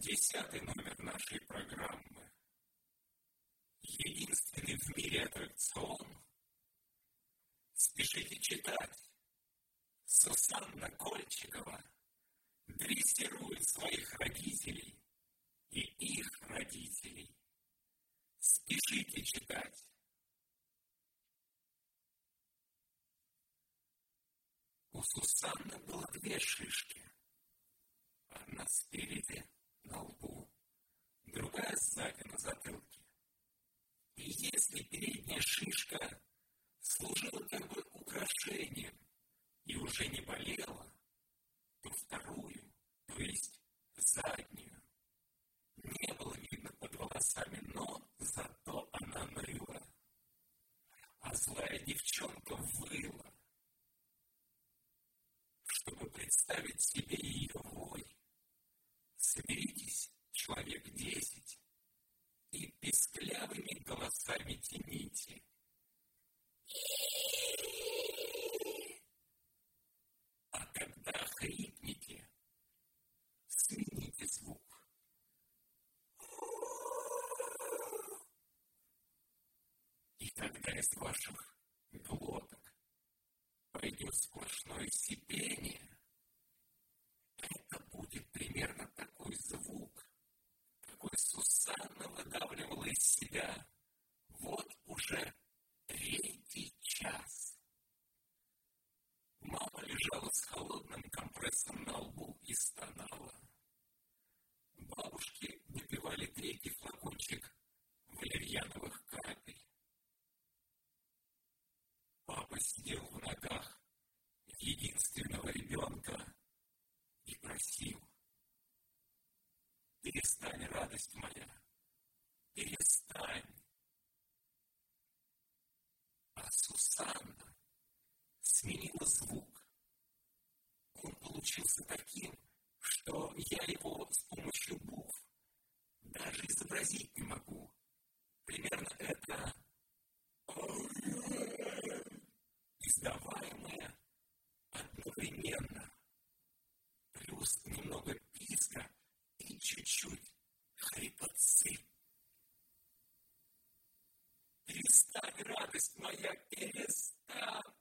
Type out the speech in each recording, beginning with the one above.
десятый номер нашей программы. Единственный в мире аттракцион. Спешите читать. Сусанна Кольчикова дрессирует своих родителей и их родителей. Спешите читать. У Сусанны было две шишки. Одна спереди, сзади, на затылке. И если передняя шишка служила как бы украшением и уже не болела, то вторую, то есть заднюю, не было видно под волосами, но зато она ныла. А злая девчонка выла, чтобы представить себе ее вой. Соберитесь, голосами тяните. А когда хрипнете, смените звук. И тогда из ваших глоток пойдет сплошное сипение. Это будет примерно такой звук, какой Сусанна выдавливала из себя вот уже третий час. Мама лежала с холодным компрессом на лбу и стонала. Бабушки выпивали третий флакончик валерьяновых капель. Папа сидел в ногах единственного ребенка и просил. Перестань, радость моя, перестань. А Сусанна сменила звук. Он получился таким, что я его с помощью букв даже изобразить не могу. Примерно это издаваемое одновременно, плюс немного писка и чуть-чуть хрипотцы. Перестань, радость моя, перестань!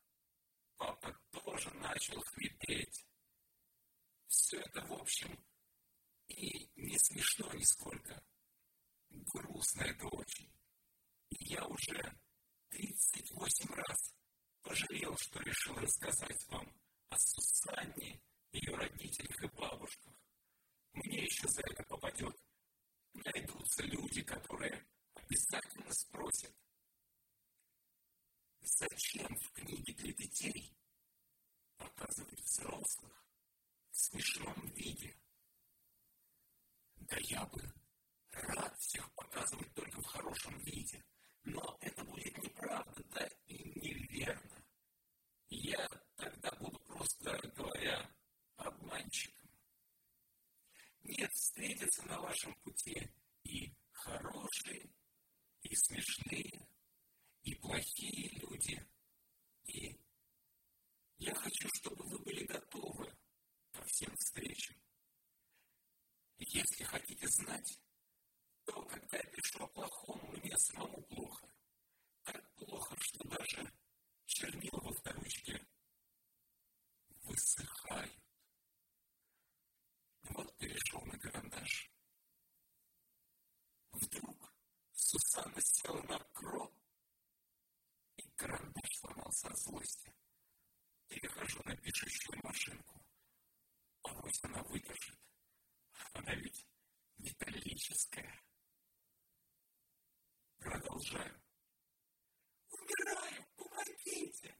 Папа тоже начал хрипеть. Все это, в общем, и не смешно нисколько. Грустно это очень. И я уже тридцать восемь раз пожалел, что решил рассказать вам о Сусанне, ее родителях и бабушках. Мне еще за это попадет. Найдутся люди, которые обязательно спросят, зачем в книге для детей показывать взрослых в смешном виде? Да я бы рад всех показывать только в хорошем виде, но Продолжаю. Умираю, помогите!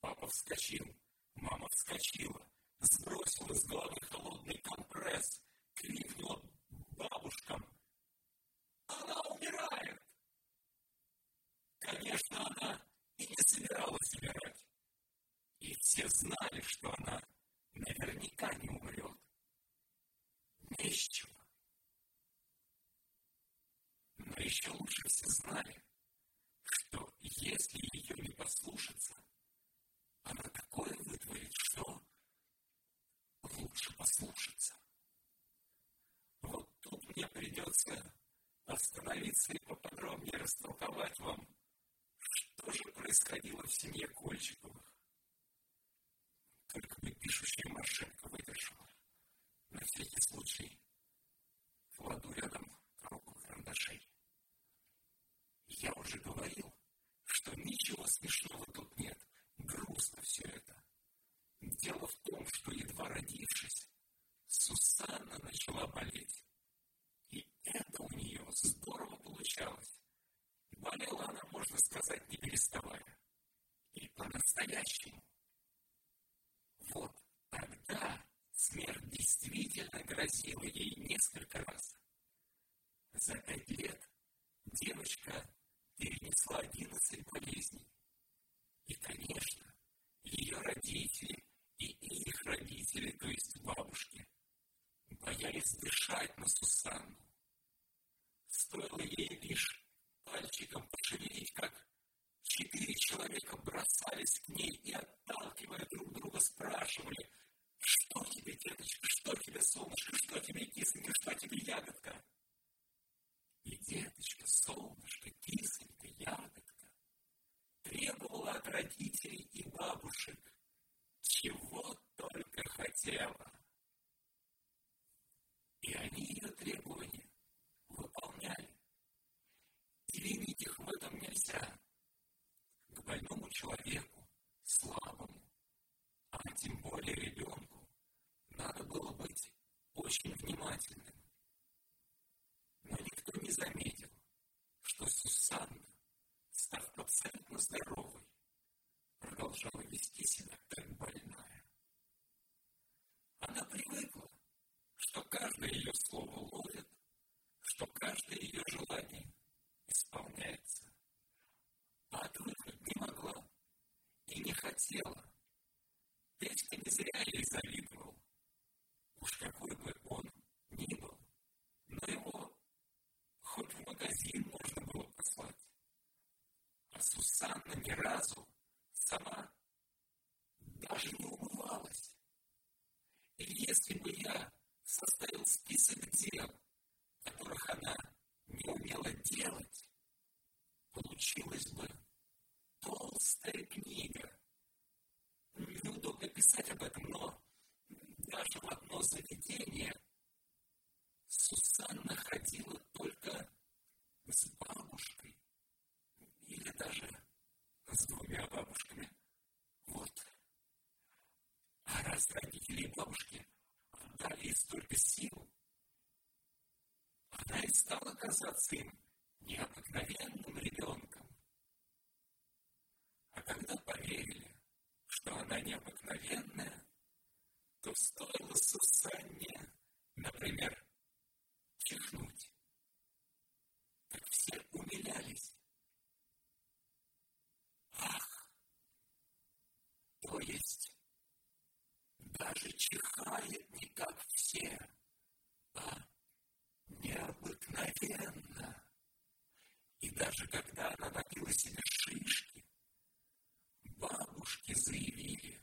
Папа вскочил, мама вскочила, сбросила с головы холодный компресс, крикнула бабушкам. Она умирает! Конечно, она и не собиралась умирать. И все знали, что она наверняка не умрет. Не из чего. Но еще лучше все знали, что если ее не послушаться, она такое вытворит, что лучше послушаться. придется остановиться и поподробнее растолковать вам, что же происходило в семье Кольчиковых. Только бы пишущая машинка выдержала. На всякий случай кладу рядом коробку карандашей. Я уже говорил, что ничего смешного тут нет. Грустно все это. Дело в том, что едва родившись, Сусанна начала болеть. И это у нее здорово получалось. Болела она, можно сказать, не переставая. И по-настоящему. Вот тогда смерть действительно грозила ей несколько раз. За пять лет девочка перенесла одиннадцать болезней. И, конечно, ее родители и их родители, то есть бабушки, дышать на Сусанну. Стоило ей лишь пальчиком пошевелить, как четыре человека бросались к ней и, отталкивая друг друга, спрашивали, что тебе, деточка, что тебе, солнышко, что тебе, кисонька, что тебе, ягодка? И деточка, солнышко, кисонька, ягодка требовала от родителей и бабушек, чего только хотела. И они ее требования выполняли. И винить их в этом нельзя. К больному человеку, слабому, а тем более ребенку, надо было быть очень внимательным. Но никто не заметил, что Сусанна, став абсолютно здоровой, продолжала вести себя как больная. Она привыкла, каждое ее слово ловит, что каждое ее желание исполняется. А отвыкнуть не могла и не хотела. Петька не зря ей завидовал. Уж какой бы он ни был, но его хоть в магазин можно было послать. А Сусанна ни разу сама даже не умывалась. И если бы я составил список дел, которых она не умела делать, получилась бы толстая книга. Неудобно писать об этом, но даже в одно заведение Сусанна ходила только с бабушкой или даже с двумя бабушками. Вот. А раз родители и бабушки дали ей столько сил, она и стала казаться им необыкновенным ребенком. А когда поверили, что она необыкновенная, то стоило Сусанне, например, чихнуть. Так все умилялись. Ах! То есть даже чихает не как все, а необыкновенно. И даже когда она набила себе шишки, бабушки заявили,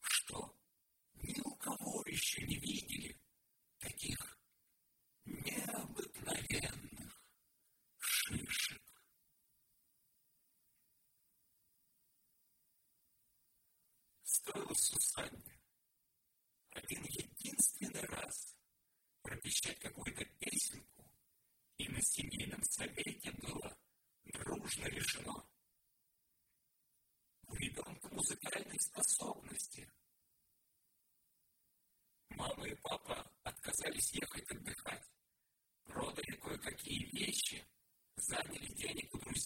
что ни у кого еще не видели таких необыкновенных шишек. Стоило Сусанне один единственный раз пропищать какую-то песенку, и на семейном совете было дружно решено. Музыкальные способности. Мама и папа отказались ехать отдыхать, продали кое-какие вещи, заняли денег у друзей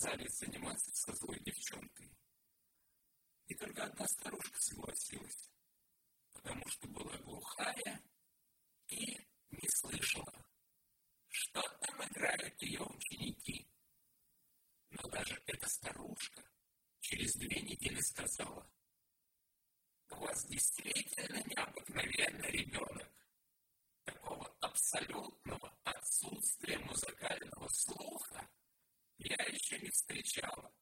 отказались заниматься со злой девчонкой только одна старушка согласилась, потому что была глухая и не слышала, что там играют ее ученики. Но даже эта старушка через две недели сказала, у вас действительно необыкновенный ребенок. Такого абсолютного еще не встречала.